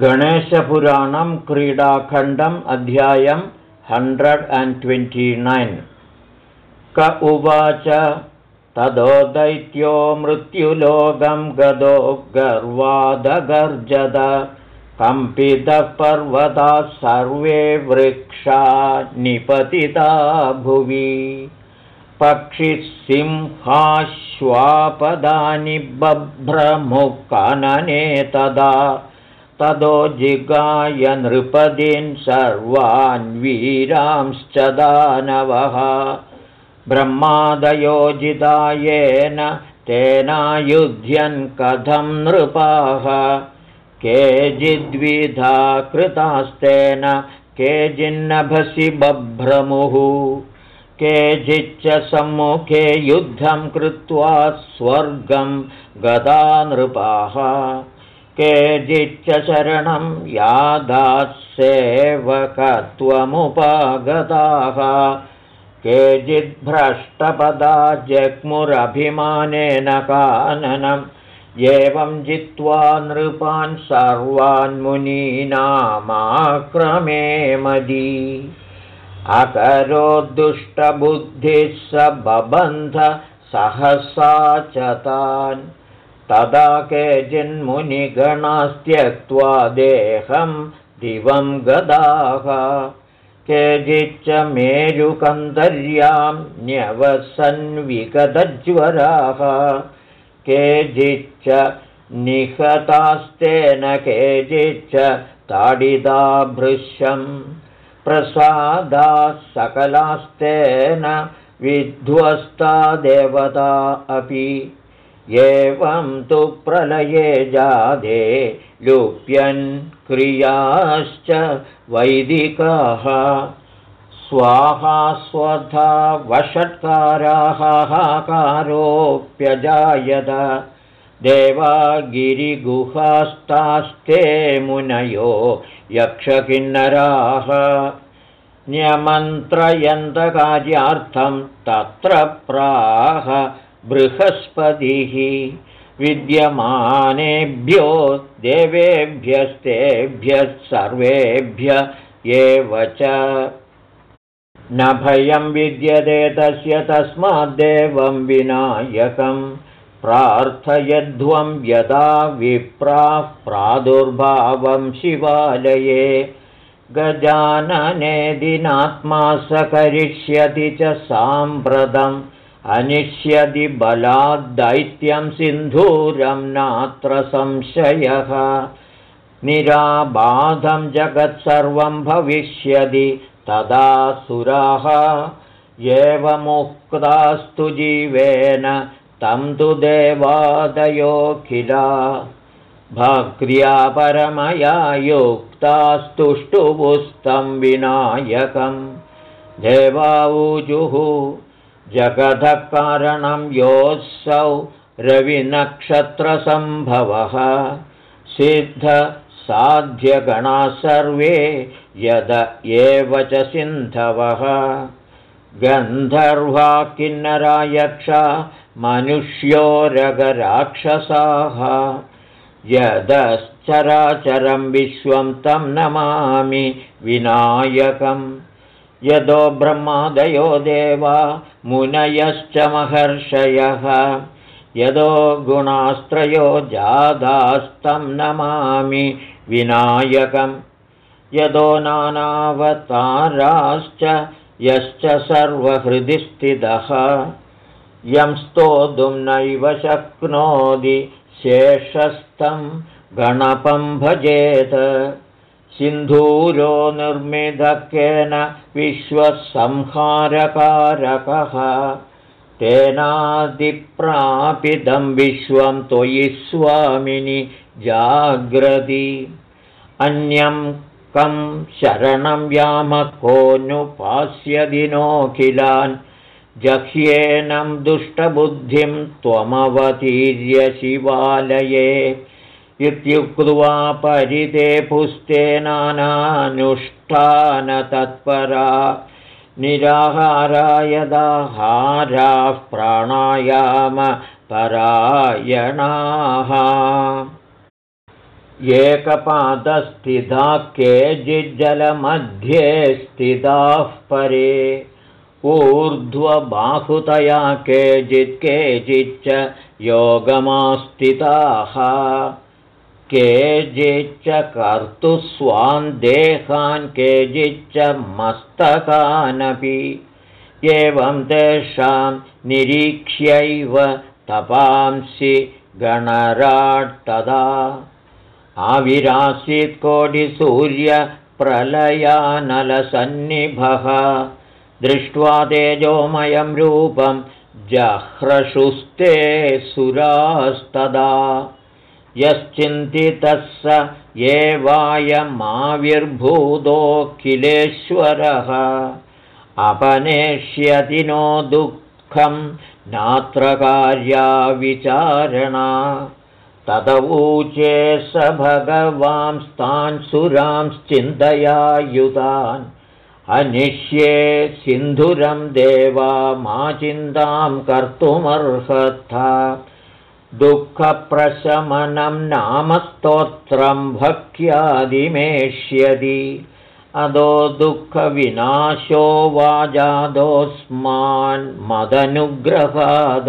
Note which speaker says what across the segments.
Speaker 1: गणेशपुराणं क्रीडाखण्डम् अध्यायं hundred and twenty nine क उवाच तदो दैत्यो मृत्युलोकं गदो गर्वादगर्जद कम्पितः पर्वताः सर्वे वृक्षा निपतिता भुवि। पक्षिसिंहाश्वापदानि बभ्रमुखनने तदा तदो जिगाय नृपदीन् सर्वान् वीरांश्च दानवः। ब्रह्मादयोजितायेन तेनायुध्यन् कथं नृपाः? केचिद्विधा कृतास्तेन केचिन्नभसि बभ्रमुः। केचिच्च सम्मुखे युद्धं कृत्वा स्वर्गं गदा नृपाः केचिच्च शरणं यादात्सेवकत्वमुपागताः केचिद्भ्रष्टपदा जग्मुरभिमानेन काननम् एवं जित्वा नृपान् सर्वान् मुनीनामाक्रमे मदी अकरोद्दुष्टबुद्धिः स बबन्ध सहसा च तान् तदा केचिन्मुनिगणास्त्यक्त्वा देहं दिवं गदाः। केचिच्च मेरुकन्दर्यां न्यवसन्विगतज्वराः। केचिच्च निहतास्तेन केचिच्च ताडिता भृश्यम् प्रसादाः सकलास्तेन विध्वस्ता देवता अपि एवं तु प्रलये जादे लुप्यन् क्रियाश्च वैदिकाः। स्वाहा स्वधा वषट्काराः हाकारोऽप्यजायत देवागिरिगुहास्तास्ते मुनयो यक्षकिन्नराः। न्यमन्त्रयन्तकार्यार्थं तत्र प्राह बृहस्पतिः विद्यमानेभ्यो देवेभ्यस्तेभ्यः सर्वेभ्य एव च। न भयं विद्यते तस्य तस्माद्देवं विनायकम् प्रार्थयध्वं यदा विप्राः प्रादुर्भावं शिवालये। गजानने दिनात्मा स करिष्यति च साम्प्रतम् अनिष्यति बलाद्दैत्यं सिन्धूरं नात्र संशयः। निराबाधं जगत्सर्वं भविष्यति तदा सुराः। एवमुक्तास्तु जीवेन तं तु देवादयोऽखिला। भक्र्या परमया युक्तास्तुष्टुपुस्तं विनायकं देवाऊजुः जगतः कारणं योऽसौ रविनक्षत्रसम्भवः। सिद्धसाध्यगणा सर्वे यद एव च सिन्धवः। गन्धर्वा किन्नरा यक्षा मनुष्योरगराक्षसाः। यदश्चराचरं विश्वं तं नमामि विनायकं यदो ब्रह्मादयो देवा मुनयश्च महर्षयः। यदो गुणास्त्रयो जादास्तं नमामि विनायकं यदो नानावताराश्च यश्च सर्वहृदि स्थितः। यं स्तोतुं नैव शक्नोति शेषस्थं गणपं भजेत सिन्धूरो निर्मिधकेन विश्वसंहारकारकः। तेनादिप्रापितं विश्वं त्वयि स्वामिनि जाग्रति। अन्यं कं शरणं यामकोऽनुपास्यदिनोऽखिलान् जह्येनं दुष्टबुद्धिं त्वमवतीर्य शिवालये इत्युक्त्वा परिते पुस्ते नानानुष्ठानतत्परा निराहारायदाहाराः प्राणायामपरायणाः एकपादस्थिता केचिज्जलमध्ये स्थिताः परे ऊर्ध्वबाहुतया केचित् केचिच्च योगमास्थिताः केचिच्च कर्तुस्वान् देहान् केचिच्च मस्तकानपि। एवं तेषां निरीक्ष्यैव तपांसि गणराट्तदा आविरासीत् कोटिसूर्यप्रलयानलसन्निभः। दृष्ट्वा तेजोमयं रूपं जह्रशुस्ते सुरास्तदा यश्चिन्तितः स एवायमाविर्भूतोऽखिलेश्वरः अपनेष्यति नो दुःखं नात्र कार्या विचारणा तदवूचे स भगवांस्तान् सुरांश्चिन्तयायुतान् अनिष्ये सिन्धुरं देवा मा चिन्तां कर्तुमर्हथा दुःखप्रशमनं नाम स्तोत्रं भक्त्यादिमेष्यति। अदो दुःखविनाशो वाजादोऽस्मान् मदनुग्रहाद।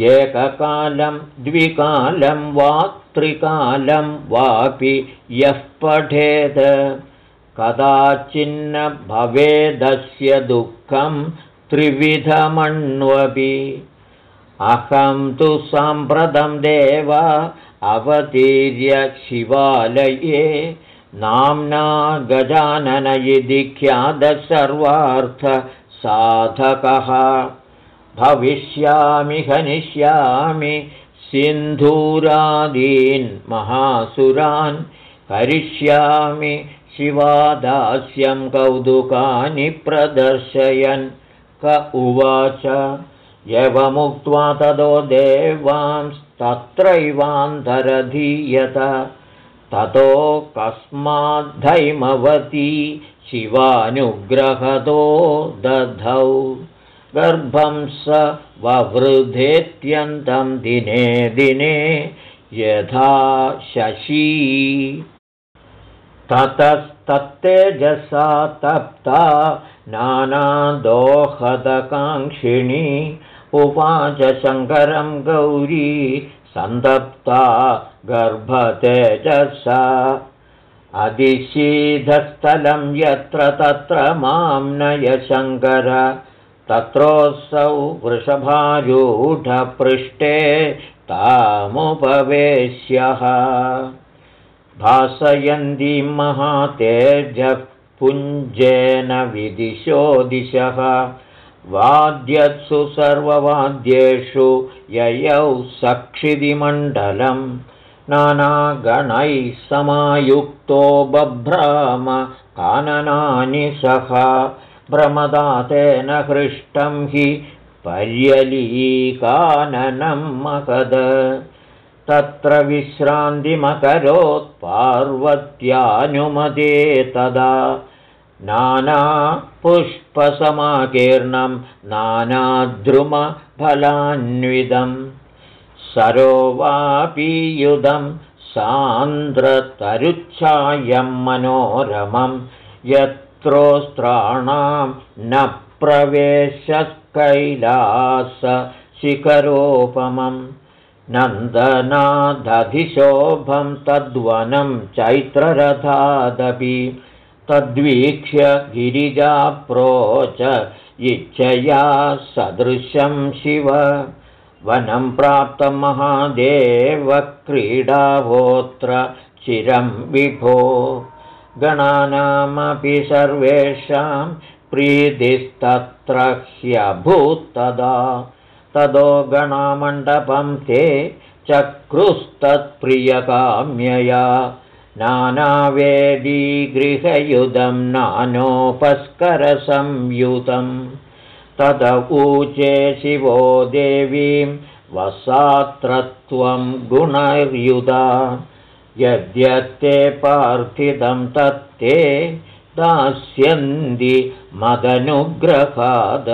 Speaker 1: एककालं द्विकालं वा त्रिकालं वापि यः पठेत्। कदाचिन्न भवेदस्य दुःखं त्रिविधमण्वपि अहं तु साम्प्रतं देव अवतीर्य शिवालये नाम्ना गजानन इति ख्यातसर्वार्थसाधकः भविष्यामि हनिष्यामि सिन्धूरादीन् महासुरान् करिष्यामि शिवादास्यं कौतुकानि प्रदर्शयन्। क उवाच यवमुक्त्वा ततो देवांस्तत्रैवान्तरधीयत ततो कस्माद्धैमवती शिवानुग्रहतो दधौ। गर्भं स ववृधेत्यन्तं दिने दिने यथा शशी। ततस्तत्तेजसा तप्ता नानादोहदकाङ्क्षिणी उवाच शङ्करं गौरी सन्तप्ता गर्भतेजसा। अधिशीधस्थलं यत्र तत्र मां नय शङ्कर। तत्रोऽसौ वृषभारूढपृष्ठे तामुपवेश्यः। भासयन्ती महातेजः पुञ्जेन विदिशो दिशः वाद्यत्सु सर्ववाद्येषु ययौ सक्षिदिमण्डलं नानागणैः समायुक्तो बभ्राम काननानि सह भ्रमदातेन हृष्टं हि पर्यलीकाननं मकद तत्र विश्रान्तिमकरोत्पार्वत्यानुमते तदा नानापुष्पसमाकीर्णं नानाद्रुमफलान्वितं सरोवापीयुधं सान्द्रतरुच्छायं मनोरमं यत् स्त्रोस्त्राणां न प्रवेशकैलासशिखरोपमं नन्दनादधिशोभं तद्वनं चैत्ररथादपि तद्वीक्ष्य गिरिजाप्रोच इच्छया सदृशं शिव। वनं प्राप्तं महादेवक्रीडाहोत्र चिरं विभो। गणानामपि सर्वेषां प्रीतिस्तत्र ह्यभूत्तदा तदो गणामण्डपं ते चक्रुस्तत्प्रियकाम्यया नानावेदीगृहयुधं नानोपस्करसंयुतं। तद ऊचे शिवो देवीं वसात्रत्वं गुणर्युधा। यद्यत्ते पार्थितं तत्ते दास्यन्ति मदनुग्रहाद।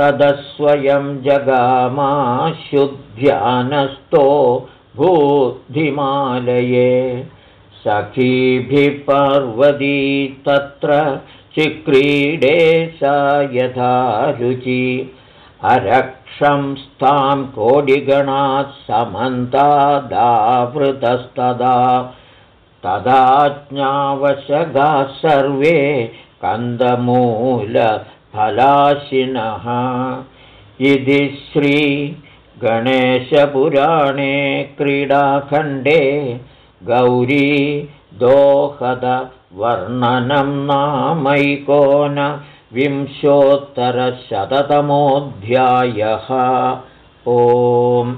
Speaker 1: तदस्वयं जगामाशुध्यानस्थो भूधिमालये सखीभिः पर्वती तत्र चिक्रीडे सा यथा रुचि। अरक्षंस्तां कोडिगणात् समन्तादावृतस्तदा तदा ज्ञावशगाः सर्वे कन्दमूलफलाशिनः। इति श्रीगणेशपुराणे क्रीडाखण्डे गौरी दोहदवर्णनं नामैकोन विंशोत्तरशततमोऽध्यायः ओम्